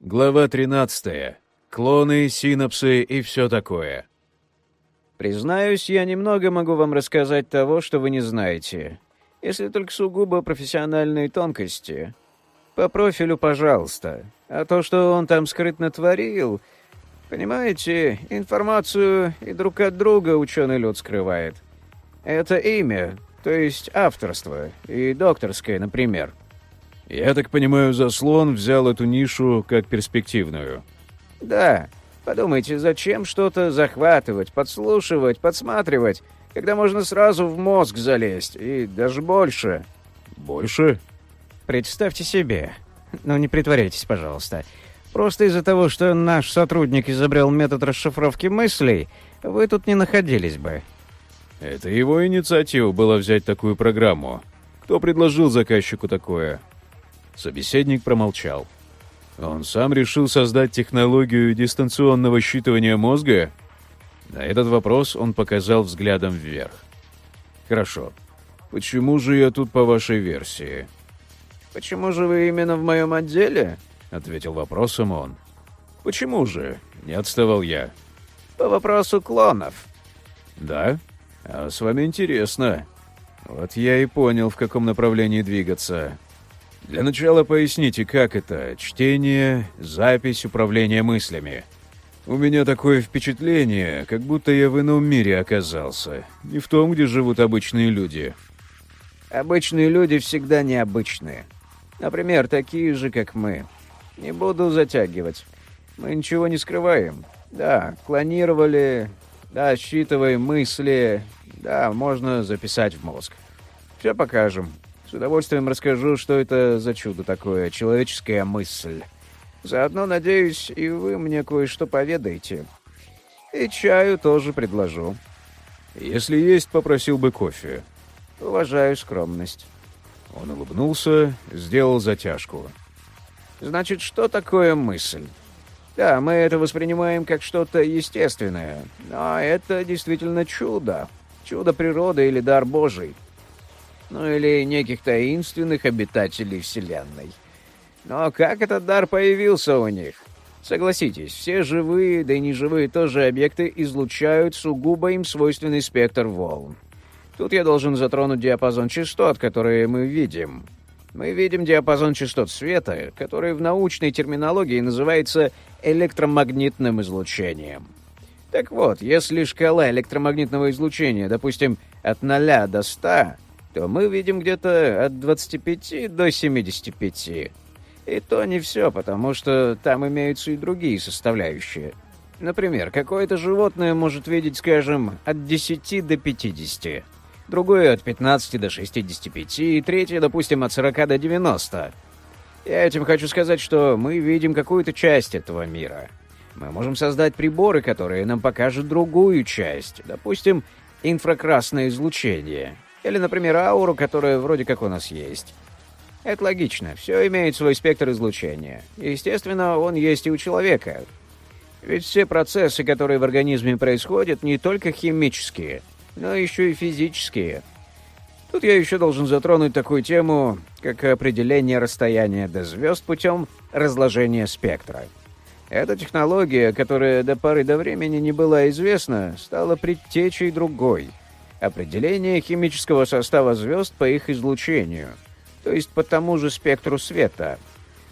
Глава 13. Клоны, синапсы и все такое. Признаюсь, я немного могу вам рассказать того, что вы не знаете. Если только сугубо профессиональные тонкости. По профилю, пожалуйста. А то, что он там скрытно творил... Понимаете, информацию и друг от друга ученый люд скрывает. Это имя, то есть авторство, и докторское, например. Я так понимаю, заслон взял эту нишу как перспективную. Да. Подумайте, зачем что-то захватывать, подслушивать, подсматривать, когда можно сразу в мозг залезть, и даже больше. Больше? Представьте себе. Ну, не притворяйтесь, пожалуйста. Просто из-за того, что наш сотрудник изобрел метод расшифровки мыслей, вы тут не находились бы. Это его инициатива была взять такую программу. Кто предложил заказчику такое? Собеседник промолчал. Он сам решил создать технологию дистанционного считывания мозга? На этот вопрос он показал взглядом вверх. Хорошо. Почему же я тут по вашей версии? Почему же вы именно в моем отделе? Ответил вопросом он. Почему же? Не отставал я. По вопросу клонов. Да? А с вами интересно. Вот я и понял, в каком направлении двигаться. Для начала поясните, как это — чтение, запись, управление мыслями. У меня такое впечатление, как будто я в ином мире оказался, не в том, где живут обычные люди. Обычные люди всегда необычные. Например, такие же, как мы. Не буду затягивать. Мы ничего не скрываем. Да, клонировали, да, считываем мысли, да, можно записать в мозг. Все покажем. С удовольствием расскажу, что это за чудо такое, человеческая мысль. Заодно, надеюсь, и вы мне кое-что поведаете. И чаю тоже предложу. Если есть, попросил бы кофе. Уважаю скромность. Он улыбнулся, сделал затяжку. Значит, что такое мысль? Да, мы это воспринимаем как что-то естественное, но это действительно чудо. Чудо природы или дар Божий. Ну или неких таинственных обитателей Вселенной. Но как этот дар появился у них? Согласитесь, все живые, да и неживые тоже объекты излучают сугубо им свойственный спектр волн. Тут я должен затронуть диапазон частот, которые мы видим. Мы видим диапазон частот света, который в научной терминологии называется электромагнитным излучением. Так вот, если шкала электромагнитного излучения, допустим, от 0 до 100, то мы видим где-то от 25 до 75. И то не все, потому что там имеются и другие составляющие. Например, какое-то животное может видеть, скажем, от 10 до 50, другое от 15 до 65, и третье, допустим, от 40 до 90. Я этим хочу сказать, что мы видим какую-то часть этого мира. Мы можем создать приборы, которые нам покажут другую часть, допустим, инфракрасное излучение, или, например, ауру, которая вроде как у нас есть. Это логично, все имеет свой спектр излучения. Естественно, он есть и у человека. Ведь все процессы, которые в организме происходят, не только химические, но еще и физические. Тут я еще должен затронуть такую тему, как определение расстояния до звезд путем разложения спектра. Эта технология, которая до поры до времени не была известна, стала предтечей другой — определение химического состава звезд по их излучению, то есть по тому же спектру света.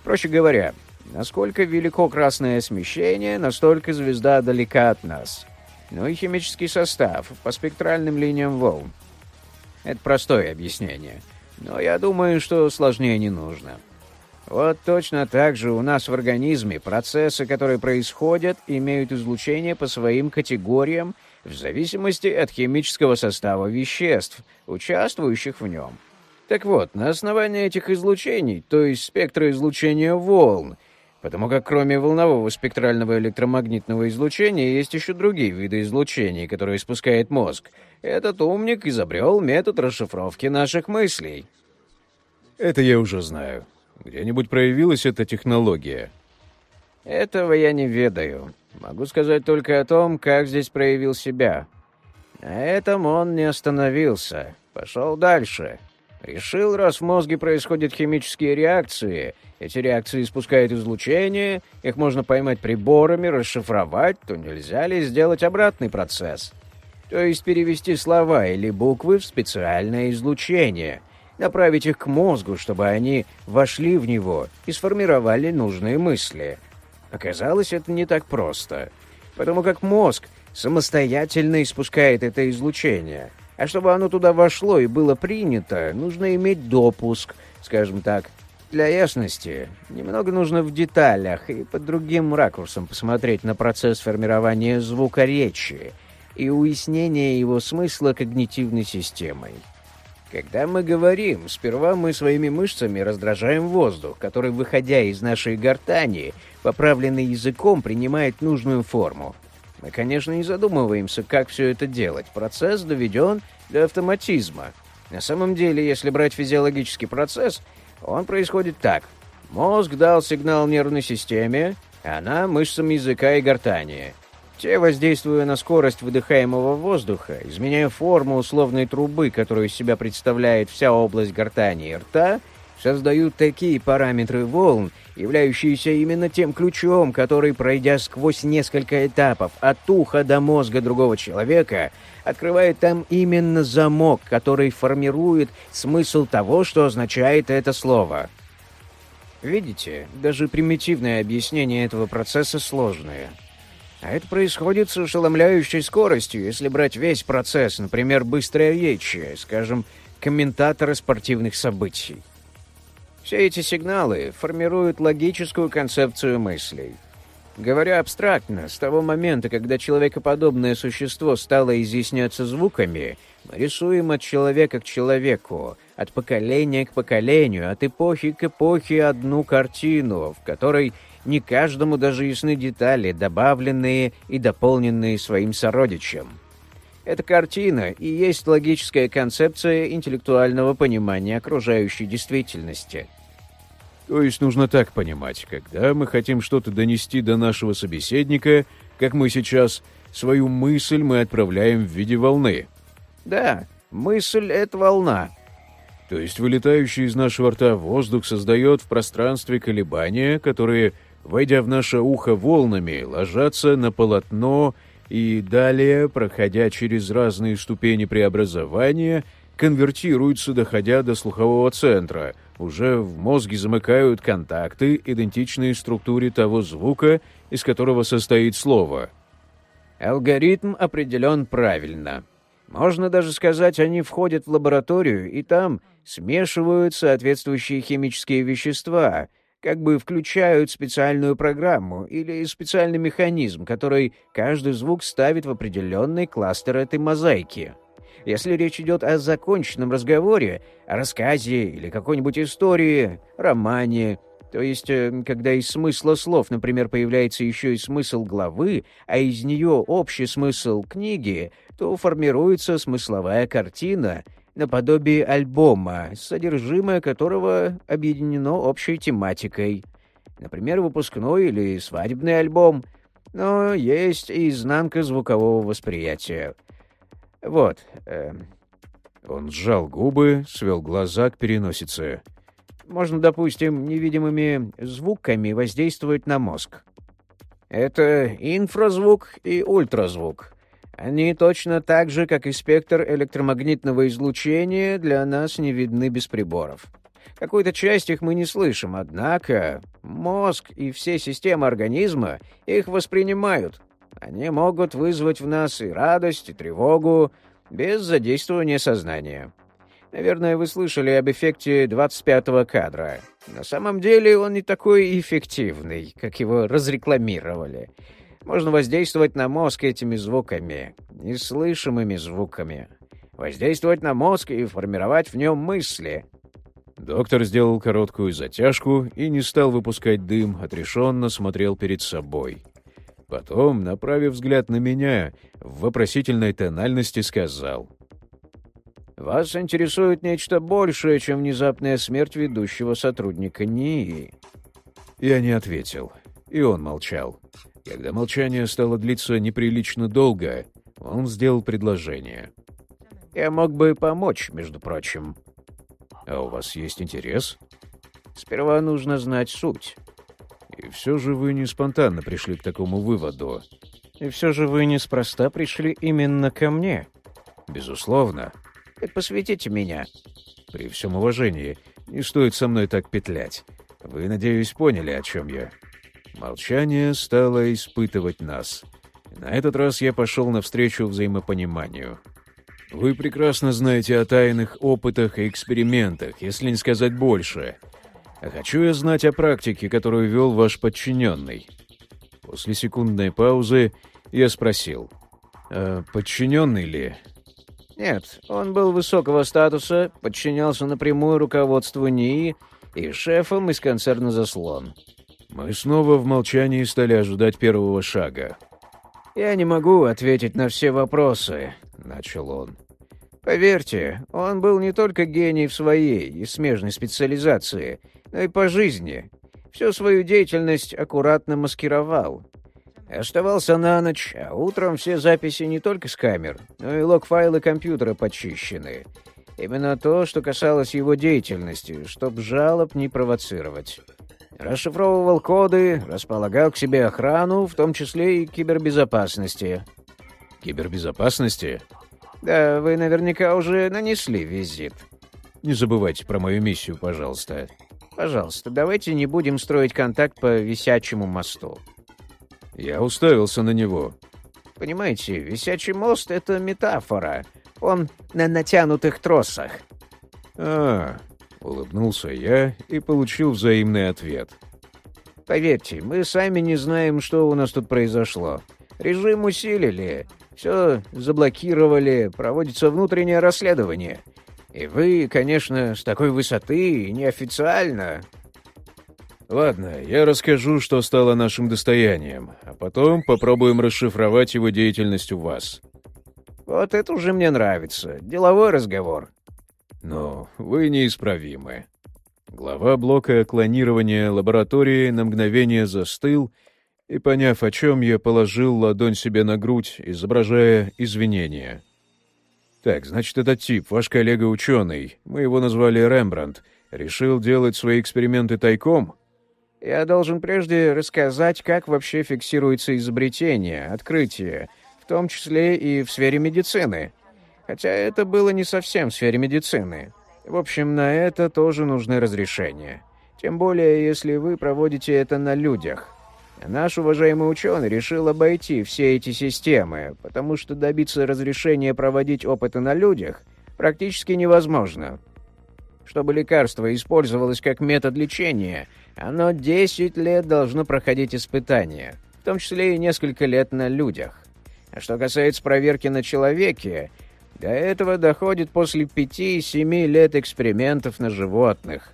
Проще говоря, насколько велико красное смещение, настолько звезда далека от нас. Ну и химический состав по спектральным линиям волн. Это простое объяснение, но я думаю, что сложнее не нужно. Вот точно так же у нас в организме процессы, которые происходят, имеют излучение по своим категориям в зависимости от химического состава веществ, участвующих в нем. Так вот, на основании этих излучений, то есть спектра излучения волн, потому как кроме волнового спектрального электромагнитного излучения есть еще другие виды излучений, которые испускает мозг, этот умник изобрел метод расшифровки наших мыслей. Это я уже знаю. Где-нибудь проявилась эта технология? Этого я не ведаю. Могу сказать только о том, как здесь проявил себя. На этом он не остановился. Пошел дальше. Решил, раз в мозге происходят химические реакции, эти реакции испускают излучение, их можно поймать приборами, расшифровать, то нельзя ли сделать обратный процесс? То есть перевести слова или буквы в специальное излучение, направить их к мозгу, чтобы они вошли в него и сформировали нужные мысли. Оказалось, это не так просто, потому как мозг самостоятельно испускает это излучение — а чтобы оно туда вошло и было принято, нужно иметь допуск, скажем так. Для ясности, немного нужно в деталях и под другим ракурсом посмотреть на процесс формирования звука речи и уяснения его смысла когнитивной системой. Когда мы говорим, сперва мы своими мышцами раздражаем воздух, который, выходя из нашей гортани, поправленный языком, принимает нужную форму. Мы, конечно, не задумываемся, как все это делать. Процесс доведен до автоматизма. На самом деле, если брать физиологический процесс, он происходит так. Мозг дал сигнал нервной системе, а она — мышцам языка и гортани. Те, воздействуя на скорость выдыхаемого воздуха, изменяя форму условной трубы, которую из себя представляет вся область гортани и рта, создают такие параметры волн, являющиеся именно тем ключом, который, пройдя сквозь несколько этапов от уха до мозга другого человека, открывает там именно замок, который формирует смысл того, что означает это слово. Видите, даже примитивное объяснение этого процесса сложное. А это происходит с ошеломляющей скоростью, если брать весь процесс, например, быстрой речи, скажем, комментатора спортивных событий. Все эти сигналы формируют логическую концепцию мыслей. Говоря абстрактно, с того момента, когда человекоподобное существо стало изъясняться звуками, мы рисуем от человека к человеку, от поколения к поколению, от эпохи к эпохе одну картину, в которой не каждому даже ясны детали, добавленные и дополненные своим сородичем. Эта картина и есть логическая концепция интеллектуального понимания окружающей действительности. То есть нужно так понимать, когда мы хотим что-то донести до нашего собеседника, как мы сейчас, свою мысль мы отправляем в виде волны. Да, мысль — это волна. То есть вылетающий из нашего рта воздух создает в пространстве колебания, которые, войдя в наше ухо волнами, ложатся на полотно и далее, проходя через разные ступени преобразования, конвертируются, доходя до слухового центра. Уже в мозге замыкают контакты, идентичные структуре того звука, из которого состоит слово. Алгоритм определен правильно. Можно даже сказать, они входят в лабораторию, и там смешивают соответствующие химические вещества, как бы включают специальную программу или специальный механизм, который каждый звук ставит в определенный кластер этой мозаики. Если речь идет о законченном разговоре, о рассказе или какой-нибудь истории, романе, то есть, э, когда из смысла слов, например, появляется еще и смысл главы, а из нее общий смысл книги, то формируется смысловая картина, наподобие альбома, содержимое которого объединено общей тематикой. Например, выпускной или свадебный альбом. Но есть и изнанка звукового восприятия. Вот. Э, он сжал губы, свел глаза к переносице. Можно, допустим, невидимыми звуками воздействовать на мозг. Это инфразвук и ультразвук. Они точно так же, как и спектр электромагнитного излучения, для нас не видны без приборов. Какую-то часть их мы не слышим, однако мозг и все системы организма их воспринимают, они могут вызвать в нас и радость, и тревогу, без задействования сознания. Наверное, вы слышали об эффекте 25-го кадра. На самом деле он не такой эффективный, как его разрекламировали. Можно воздействовать на мозг этими звуками, неслышимыми звуками. Воздействовать на мозг и формировать в нем мысли. Доктор сделал короткую затяжку и не стал выпускать дым, отрешенно смотрел перед собой. Потом, направив взгляд на меня, в вопросительной тональности сказал. «Вас интересует нечто большее, чем внезапная смерть ведущего сотрудника НИИ». Я не ответил, и он молчал. Когда молчание стало длиться неприлично долго, он сделал предложение. «Я мог бы помочь, между прочим». А у вас есть интерес? Сперва нужно знать суть. И все же вы не спонтанно пришли к такому выводу. И все же вы неспроста пришли именно ко мне. Безусловно. Так посвятите меня. При всем уважении, не стоит со мной так петлять. Вы, надеюсь, поняли, о чем я. Молчание стало испытывать нас. На этот раз я пошел навстречу взаимопониманию. Вы прекрасно знаете о тайных опытах и экспериментах, если не сказать больше. А хочу я знать о практике, которую вел ваш подчиненный. После секундной паузы я спросил, а подчиненный ли? Нет, он был высокого статуса, подчинялся напрямую руководству НИИ и шефом из концерна «Заслон». Мы снова в молчании стали ожидать первого шага. «Я не могу ответить на все вопросы», — начал он. «Поверьте, он был не только гений в своей и смежной специализации, но и по жизни. Всю свою деятельность аккуратно маскировал. Оставался на ночь, а утром все записи не только с камер, но и лог-файлы компьютера почищены. Именно то, что касалось его деятельности, чтоб жалоб не провоцировать. Расшифровывал коды, располагал к себе охрану, в том числе и кибербезопасности. Кибербезопасности? Да, вы наверняка уже нанесли визит. Не забывайте про мою миссию, пожалуйста. Пожалуйста, давайте не будем строить контакт по висячему мосту. Я уставился на него. Понимаете, висячий мост — это метафора. Он на натянутых тросах. А, улыбнулся я и получил взаимный ответ. Поверьте, мы сами не знаем, что у нас тут произошло. Режим усилили, все заблокировали, проводится внутреннее расследование. И вы, конечно, с такой высоты, неофициально, Ладно, я расскажу, что стало нашим достоянием, а потом попробуем расшифровать его деятельность у вас. Вот это уже мне нравится. Деловой разговор. Но вы неисправимы. Глава блока клонирования лаборатории на мгновение застыл и, поняв, о чем я, положил ладонь себе на грудь, изображая извинения. «Так, значит, этот тип, ваш коллега-ученый, мы его назвали Рембрандт, решил делать свои эксперименты тайком?» Я должен прежде рассказать, как вообще фиксируется изобретение, открытие, в том числе и в сфере медицины. Хотя это было не совсем в сфере медицины. В общем, на это тоже нужны разрешения. Тем более, если вы проводите это на людях. наш уважаемый ученый решил обойти все эти системы, потому что добиться разрешения проводить опыты на людях практически невозможно. Чтобы лекарство использовалось как метод лечения – оно 10 лет должно проходить испытания, в том числе и несколько лет на людях. А что касается проверки на человеке, до этого доходит после 5-7 лет экспериментов на животных.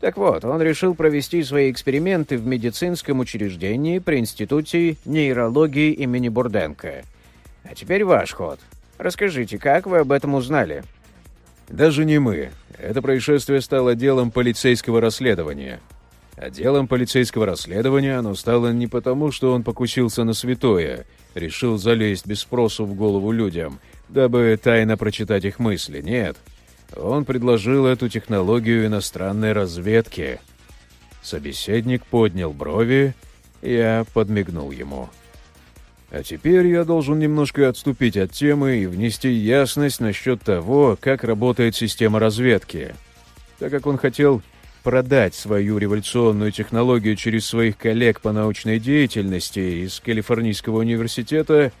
Так вот, он решил провести свои эксперименты в медицинском учреждении при Институте нейрологии имени Бурденко. А теперь ваш ход. Расскажите, как вы об этом узнали? Даже не мы. Это происшествие стало делом полицейского расследования. А делом полицейского расследования оно стало не потому, что он покусился на святое, решил залезть без спросу в голову людям, дабы тайно прочитать их мысли. Нет. Он предложил эту технологию иностранной разведки. Собеседник поднял брови, я подмигнул ему. А теперь я должен немножко отступить от темы и внести ясность насчет того, как работает система разведки. Так как он хотел продать свою революционную технологию через своих коллег по научной деятельности из Калифорнийского университета,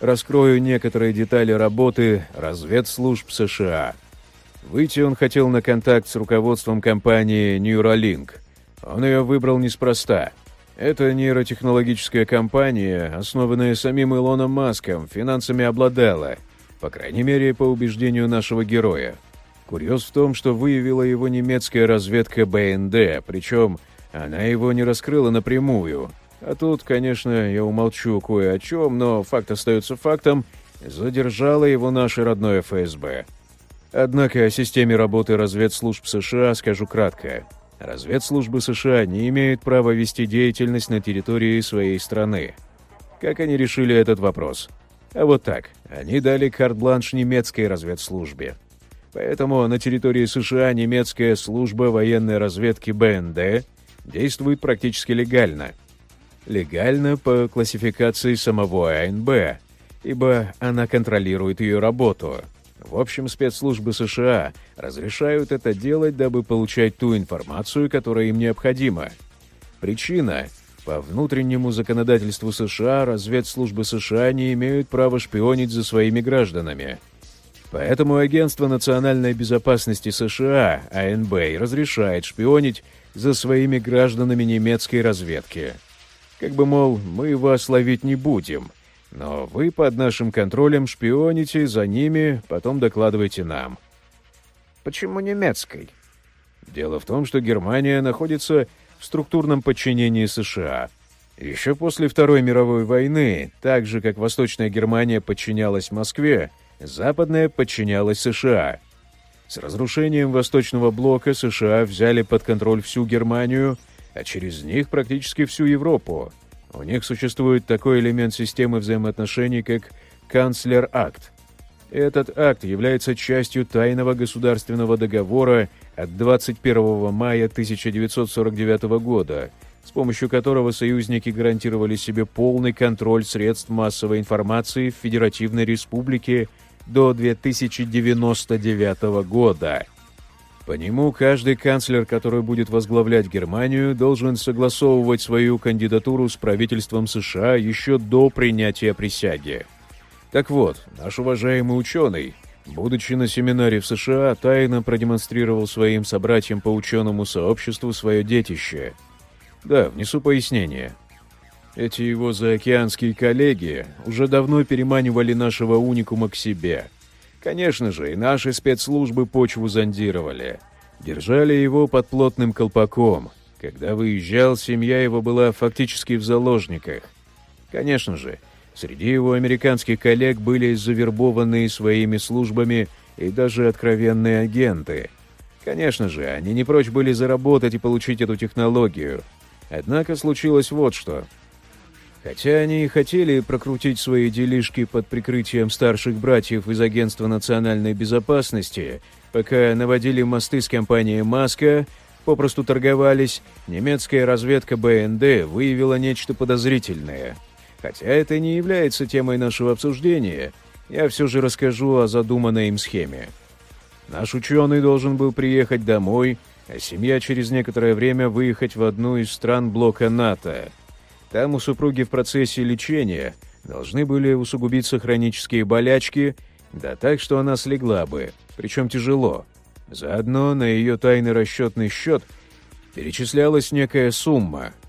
раскрою некоторые детали работы разведслужб США. Выйти он хотел на контакт с руководством компании Neuralink. Он ее выбрал неспроста. Это нейротехнологическая компания, основанная самим Илоном Маском, финансами обладала, по крайней мере, по убеждению нашего героя. Курьез в том, что выявила его немецкая разведка БНД, причем она его не раскрыла напрямую. А тут, конечно, я умолчу кое о чем, но факт остается фактом, задержала его наше родное ФСБ. Однако о системе работы разведслужб США скажу кратко. Разведслужбы США не имеют права вести деятельность на территории своей страны. Как они решили этот вопрос? А вот так. Они дали карт-бланш немецкой разведслужбе. Поэтому на территории США немецкая служба военной разведки БНД действует практически легально. Легально по классификации самого АНБ, ибо она контролирует ее работу. В общем, спецслужбы США разрешают это делать, дабы получать ту информацию, которая им необходима. Причина по внутреннему законодательству США разведслужбы США не имеют права шпионить за своими гражданами. Поэтому Агентство национальной безопасности США, АНБ, разрешает шпионить за своими гражданами немецкой разведки. Как бы, мол, мы вас ловить не будем, но вы под нашим контролем шпионите за ними, потом докладывайте нам. Почему немецкой? Дело в том, что Германия находится в структурном подчинении США. Еще после Второй мировой войны, так же как Восточная Германия подчинялась Москве, Западная подчинялась США. С разрушением Восточного блока США взяли под контроль всю Германию, а через них практически всю Европу. У них существует такой элемент системы взаимоотношений, как канцлер-акт. Этот акт является частью тайного государственного договора от 21 мая 1949 года, с помощью которого союзники гарантировали себе полный контроль средств массовой информации в Федеративной Республике до 2099 года. По нему каждый канцлер, который будет возглавлять Германию, должен согласовывать свою кандидатуру с правительством США еще до принятия присяги. Так вот, наш уважаемый ученый, будучи на семинаре в США, тайно продемонстрировал своим собратьям по ученому сообществу свое детище. Да, внесу пояснение. Эти его заокеанские коллеги уже давно переманивали нашего уникума к себе. Конечно же, и наши спецслужбы почву зондировали. Держали его под плотным колпаком. Когда выезжал, семья его была фактически в заложниках. Конечно же, Среди его американских коллег были завербованные своими службами и даже откровенные агенты. Конечно же, они не прочь были заработать и получить эту технологию. Однако случилось вот что. Хотя они и хотели прокрутить свои делишки под прикрытием старших братьев из Агентства национальной безопасности, пока наводили мосты с компанией «Маска», попросту торговались, немецкая разведка БНД выявила нечто подозрительное — Хотя это не является темой нашего обсуждения, я все же расскажу о задуманной им схеме. Наш ученый должен был приехать домой, а семья через некоторое время выехать в одну из стран блока НАТО. Там у супруги в процессе лечения должны были усугубиться хронические болячки, да так, что она слегла бы, причем тяжело. Заодно на ее тайный расчетный счет перечислялась некая сумма —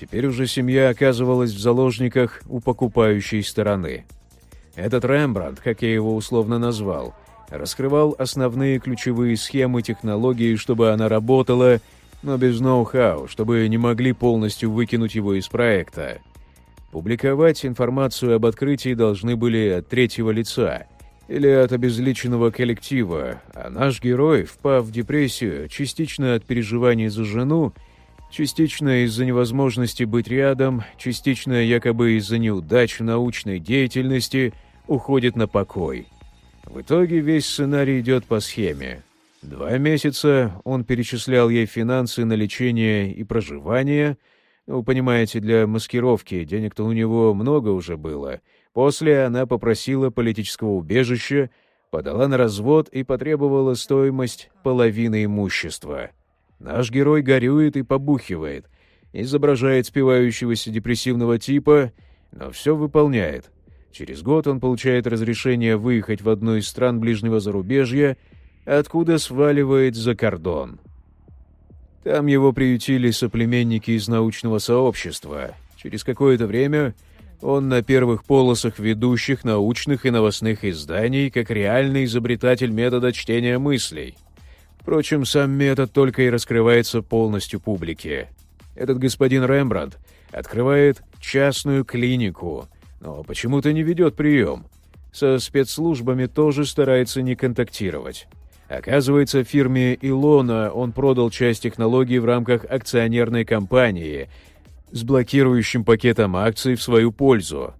Теперь уже семья оказывалась в заложниках у покупающей стороны. Этот Рембрандт, как я его условно назвал, раскрывал основные ключевые схемы технологии, чтобы она работала, но без ноу-хау, чтобы не могли полностью выкинуть его из проекта. Публиковать информацию об открытии должны были от третьего лица или от обезличенного коллектива, а наш герой, впав в депрессию, частично от переживаний за жену, Частично из-за невозможности быть рядом, частично якобы из-за неудач в научной деятельности уходит на покой. В итоге весь сценарий идет по схеме. Два месяца он перечислял ей финансы на лечение и проживание. Ну, понимаете, для маскировки денег-то у него много уже было. После она попросила политического убежища, подала на развод и потребовала стоимость половины имущества. Наш герой горюет и побухивает, изображает спивающегося депрессивного типа, но все выполняет. Через год он получает разрешение выехать в одну из стран ближнего зарубежья, откуда сваливает за кордон. Там его приютили соплеменники из научного сообщества. Через какое-то время он на первых полосах ведущих научных и новостных изданий как реальный изобретатель метода чтения мыслей — Впрочем, сам метод только и раскрывается полностью публике. Этот господин Рембрандт открывает частную клинику, но почему-то не ведет прием. Со спецслужбами тоже старается не контактировать. Оказывается, фирме Илона он продал часть технологий в рамках акционерной компании с блокирующим пакетом акций в свою пользу.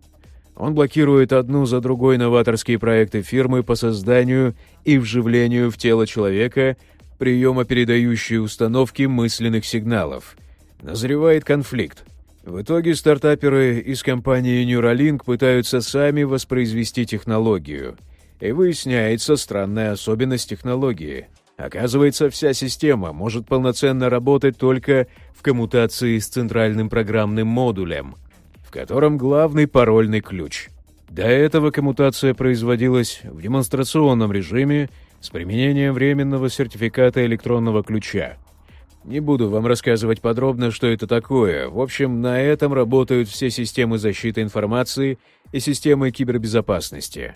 Он блокирует одну за другой новаторские проекты фирмы по созданию и вживлению в тело человека приемо-передающие установки мысленных сигналов. Назревает конфликт. В итоге стартаперы из компании Neuralink пытаются сами воспроизвести технологию. И выясняется странная особенность технологии. Оказывается, вся система может полноценно работать только в коммутации с центральным программным модулем, в котором главный парольный ключ. До этого коммутация производилась в демонстрационном режиме с применением временного сертификата электронного ключа. Не буду вам рассказывать подробно, что это такое. В общем, на этом работают все системы защиты информации и системы кибербезопасности.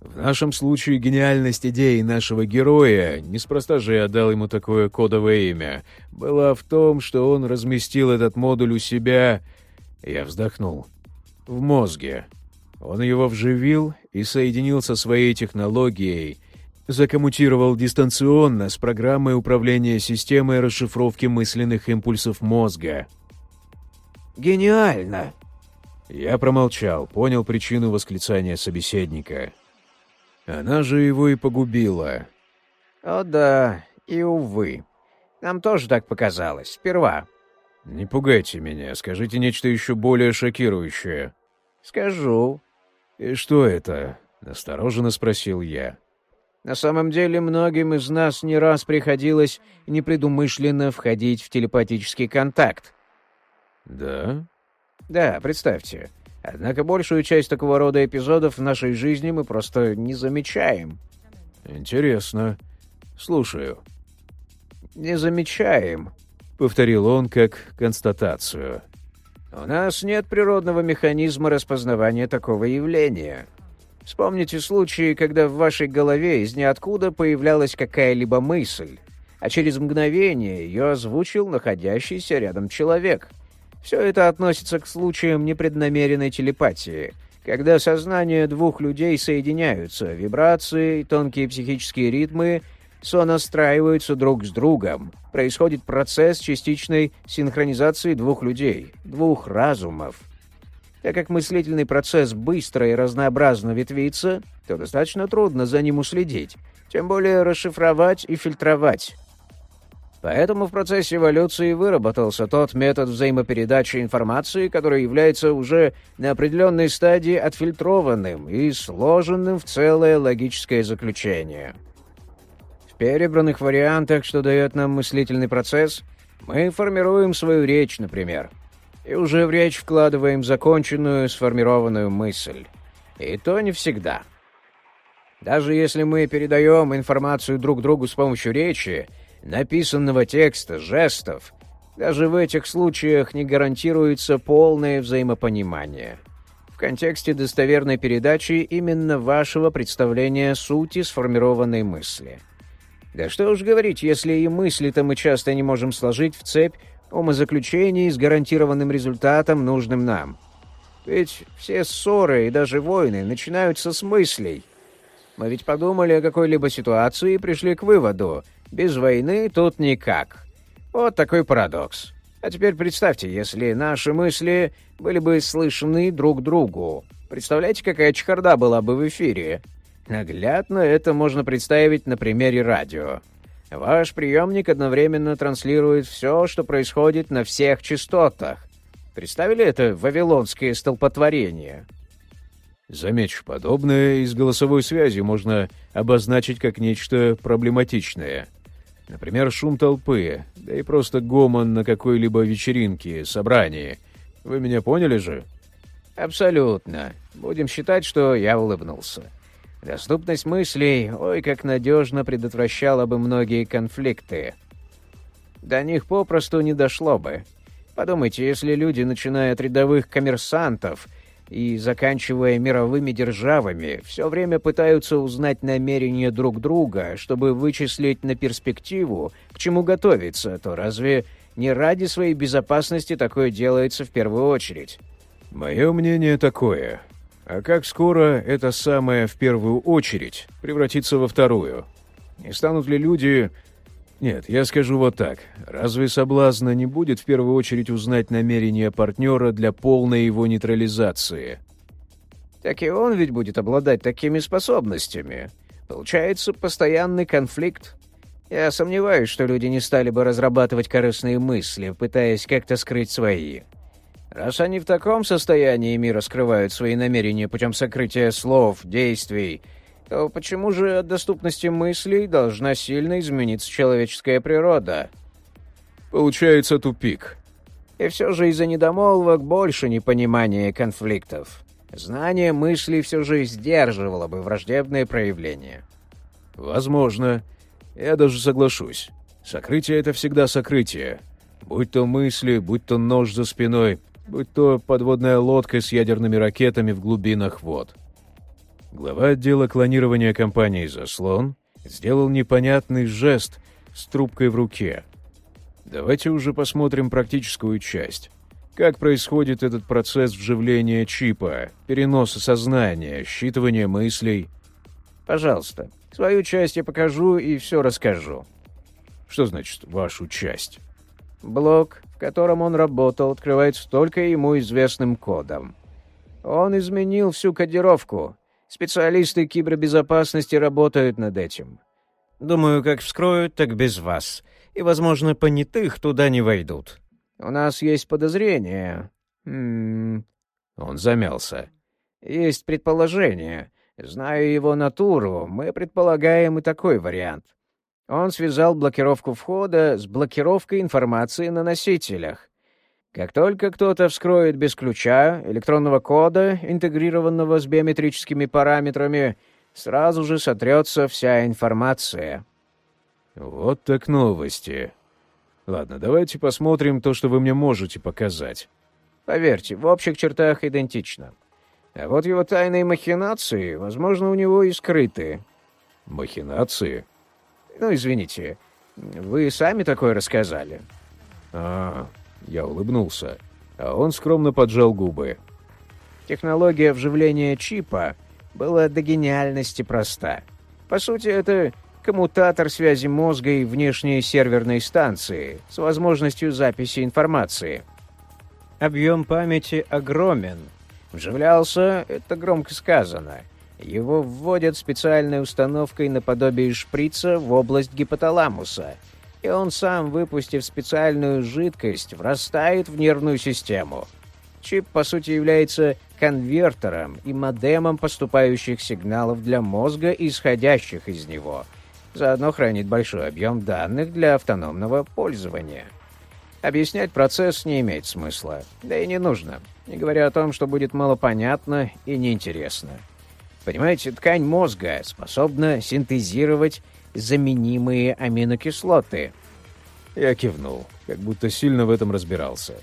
В нашем случае гениальность идеи нашего героя, неспроста же я дал ему такое кодовое имя, была в том, что он разместил этот модуль у себя... Я вздохнул. В мозге. Он его вживил и соединил со своей технологией — закоммутировал дистанционно с программой управления системой расшифровки мысленных импульсов мозга. «Гениально!» Я промолчал, понял причину восклицания собеседника. Она же его и погубила. «О да, и увы. Нам тоже так показалось, сперва». «Не пугайте меня, скажите нечто еще более шокирующее». «Скажу». «И что это?» — настороженно спросил я. На самом деле, многим из нас не раз приходилось непредумышленно входить в телепатический контакт. Да? Да, представьте. Однако большую часть такого рода эпизодов в нашей жизни мы просто не замечаем. Интересно. Слушаю. Не замечаем, повторил он как констатацию. У нас нет природного механизма распознавания такого явления. Вспомните случаи, когда в вашей голове из ниоткуда появлялась какая-либо мысль, а через мгновение ее озвучил находящийся рядом человек. Все это относится к случаям непреднамеренной телепатии, когда сознания двух людей соединяются, вибрации, тонкие психические ритмы сонастраиваются друг с другом. Происходит процесс частичной синхронизации двух людей, двух разумов. Так как мыслительный процесс быстро и разнообразно ветвится, то достаточно трудно за ним уследить, тем более расшифровать и фильтровать. Поэтому в процессе эволюции выработался тот метод взаимопередачи информации, который является уже на определенной стадии отфильтрованным и сложенным в целое логическое заключение. В перебранных вариантах, что дает нам мыслительный процесс, мы формируем свою речь, например — и уже в речь вкладываем законченную, сформированную мысль. И то не всегда. Даже если мы передаем информацию друг другу с помощью речи, написанного текста, жестов, даже в этих случаях не гарантируется полное взаимопонимание. В контексте достоверной передачи именно вашего представления сути сформированной мысли. Да что уж говорить, если и мысли-то мы часто не можем сложить в цепь умозаключений с гарантированным результатом, нужным нам. Ведь все ссоры и даже войны начинаются с мыслей. Мы ведь подумали о какой-либо ситуации и пришли к выводу, без войны тут никак. Вот такой парадокс. А теперь представьте, если наши мысли были бы слышны друг другу. Представляете, какая чехарда была бы в эфире? Наглядно это можно представить на примере радио. Ваш приемник одновременно транслирует все, что происходит на всех частотах. Представили это вавилонское столпотворение? Замечу, подобное из голосовой связи можно обозначить как нечто проблематичное. Например, шум толпы, да и просто гомон на какой-либо вечеринке, собрании. Вы меня поняли же? Абсолютно. Будем считать, что я улыбнулся. Доступность мыслей, ой, как надежно предотвращала бы многие конфликты. До них попросту не дошло бы. Подумайте, если люди, начиная от рядовых коммерсантов и заканчивая мировыми державами, все время пытаются узнать намерения друг друга, чтобы вычислить на перспективу, к чему готовиться, то разве не ради своей безопасности такое делается в первую очередь? Мое мнение такое. А как скоро это самое в первую очередь превратится во вторую? Не станут ли люди... Нет, я скажу вот так. Разве соблазна не будет в первую очередь узнать намерения партнера для полной его нейтрализации? так и он ведь будет обладать такими способностями. Получается постоянный конфликт. Я сомневаюсь, что люди не стали бы разрабатывать корыстные мысли, пытаясь как-то скрыть свои. Раз они в таком состоянии мира скрывают свои намерения путем сокрытия слов, действий, то почему же от доступности мыслей должна сильно измениться человеческая природа? Получается тупик. И все же из-за недомолвок больше непонимания конфликтов. Знание мыслей все же сдерживало бы враждебные проявления. Возможно. Я даже соглашусь. Сокрытие — это всегда сокрытие. Будь то мысли, будь то нож за спиной, будь то подводная лодка с ядерными ракетами в глубинах вод. Глава отдела клонирования компании «Заслон» сделал непонятный жест с трубкой в руке. Давайте уже посмотрим практическую часть. Как происходит этот процесс вживления чипа, переноса сознания, считывания мыслей? Пожалуйста, свою часть я покажу и все расскажу. Что значит «вашу часть»? Блок, в котором он работал, открывается только ему известным кодом. Он изменил всю кодировку. Специалисты кибербезопасности работают над этим. Думаю, как вскроют, так без вас. И, возможно, понятых туда не войдут. У нас есть подозрение. М Он замялся. Есть предположение. Зная его натуру, мы предполагаем и такой вариант. Он связал блокировку входа с блокировкой информации на носителях. Как только кто-то вскроет без ключа электронного кода, интегрированного с биометрическими параметрами, сразу же сотрется вся информация. Вот так новости. Ладно, давайте посмотрим то, что вы мне можете показать. Поверьте, в общих чертах идентично. А вот его тайные махинации, возможно, у него и скрыты. Махинации? Ну, извините, вы сами такое рассказали. А, я улыбнулся, а он скромно поджал губы. Технология вживления чипа была до гениальности проста. По сути, это коммутатор связи мозга и внешней серверной станции с возможностью записи информации. Объем памяти огромен. Вживлялся, это громко сказано — его вводят специальной установкой наподобие шприца в область гипоталамуса, и он сам, выпустив специальную жидкость, врастает в нервную систему. Чип, по сути, является конвертером и модемом поступающих сигналов для мозга исходящих из него. Заодно хранит большой объем данных для автономного пользования. Объяснять процесс не имеет смысла, да и не нужно, не говоря о том, что будет малопонятно и неинтересно. Понимаете, ткань мозга способна синтезировать заменимые аминокислоты. Я кивнул, как будто сильно в этом разбирался.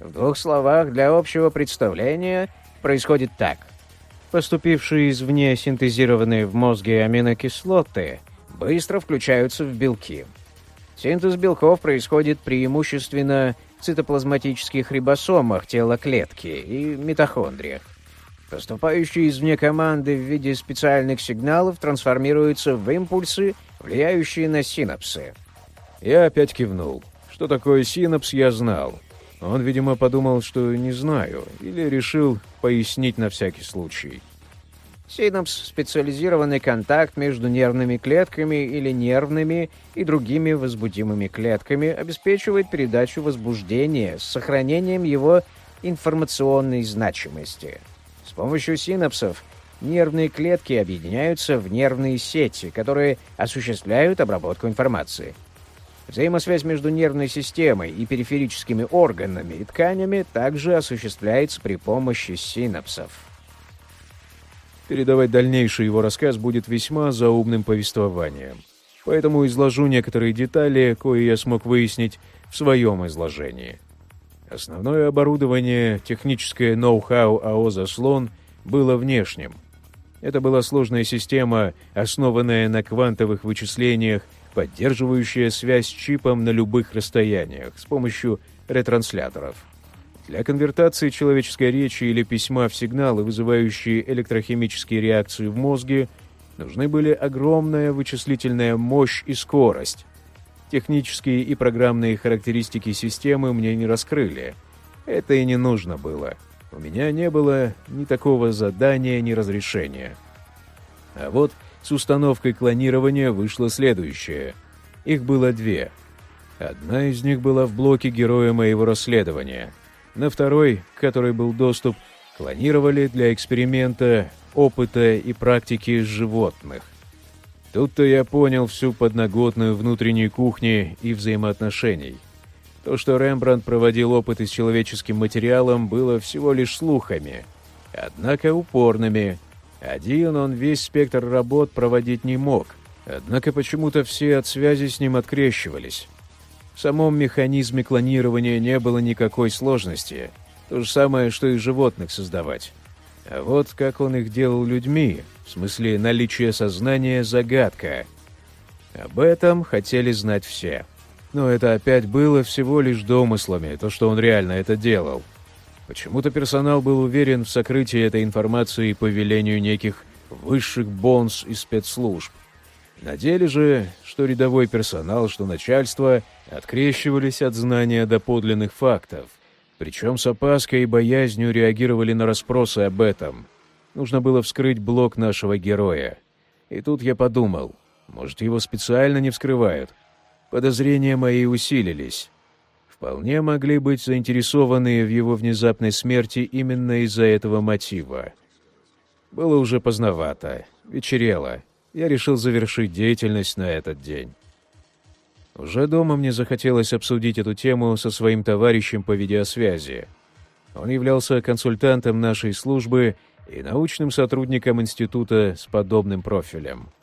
В двух словах, для общего представления происходит так. Поступившие извне синтезированные в мозге аминокислоты быстро включаются в белки. Синтез белков происходит преимущественно в цитоплазматических рибосомах тела клетки и митохондриях. Поступающие извне команды в виде специальных сигналов трансформируются в импульсы, влияющие на синапсы. Я опять кивнул. Что такое синапс, я знал. Он, видимо, подумал, что не знаю, или решил пояснить на всякий случай. Синапс — специализированный контакт между нервными клетками или нервными и другими возбудимыми клетками обеспечивает передачу возбуждения с сохранением его информационной значимости — с помощью синапсов нервные клетки объединяются в нервные сети, которые осуществляют обработку информации. Взаимосвязь между нервной системой и периферическими органами и тканями также осуществляется при помощи синапсов. Передавать дальнейший его рассказ будет весьма заумным повествованием. Поэтому изложу некоторые детали, кое я смог выяснить в своем изложении. Основное оборудование, техническое ноу-хау АО «Заслон» было внешним. Это была сложная система, основанная на квантовых вычислениях, поддерживающая связь с чипом на любых расстояниях с помощью ретрансляторов. Для конвертации человеческой речи или письма в сигналы, вызывающие электрохимические реакции в мозге, нужны были огромная вычислительная мощь и скорость. Технические и программные характеристики системы мне не раскрыли. Это и не нужно было. У меня не было ни такого задания, ни разрешения. А вот с установкой клонирования вышло следующее. Их было две. Одна из них была в блоке героя моего расследования. На второй, который был доступ, клонировали для эксперимента, опыта и практики животных. Тут-то я понял всю подноготную внутренней кухни и взаимоотношений. То, что Рембрандт проводил опыты с человеческим материалом, было всего лишь слухами, однако упорными. Один он весь спектр работ проводить не мог, однако почему-то все от связи с ним открещивались. В самом механизме клонирования не было никакой сложности, то же самое, что и животных создавать. А вот как он их делал людьми, в смысле наличия сознания, загадка. Об этом хотели знать все. Но это опять было всего лишь домыслами, то, что он реально это делал. Почему-то персонал был уверен в сокрытии этой информации по велению неких высших бонс и спецслужб. На деле же, что рядовой персонал, что начальство открещивались от знания доподлинных фактов. Причем с опаской и боязнью реагировали на расспросы об этом. Нужно было вскрыть блок нашего героя. И тут я подумал, может, его специально не вскрывают, Подозрения мои усилились. Вполне могли быть заинтересованы в его внезапной смерти именно из-за этого мотива. Было уже поздновато, вечерело. Я решил завершить деятельность на этот день. Уже дома мне захотелось обсудить эту тему со своим товарищем по видеосвязи. Он являлся консультантом нашей службы и научным сотрудником института с подобным профилем —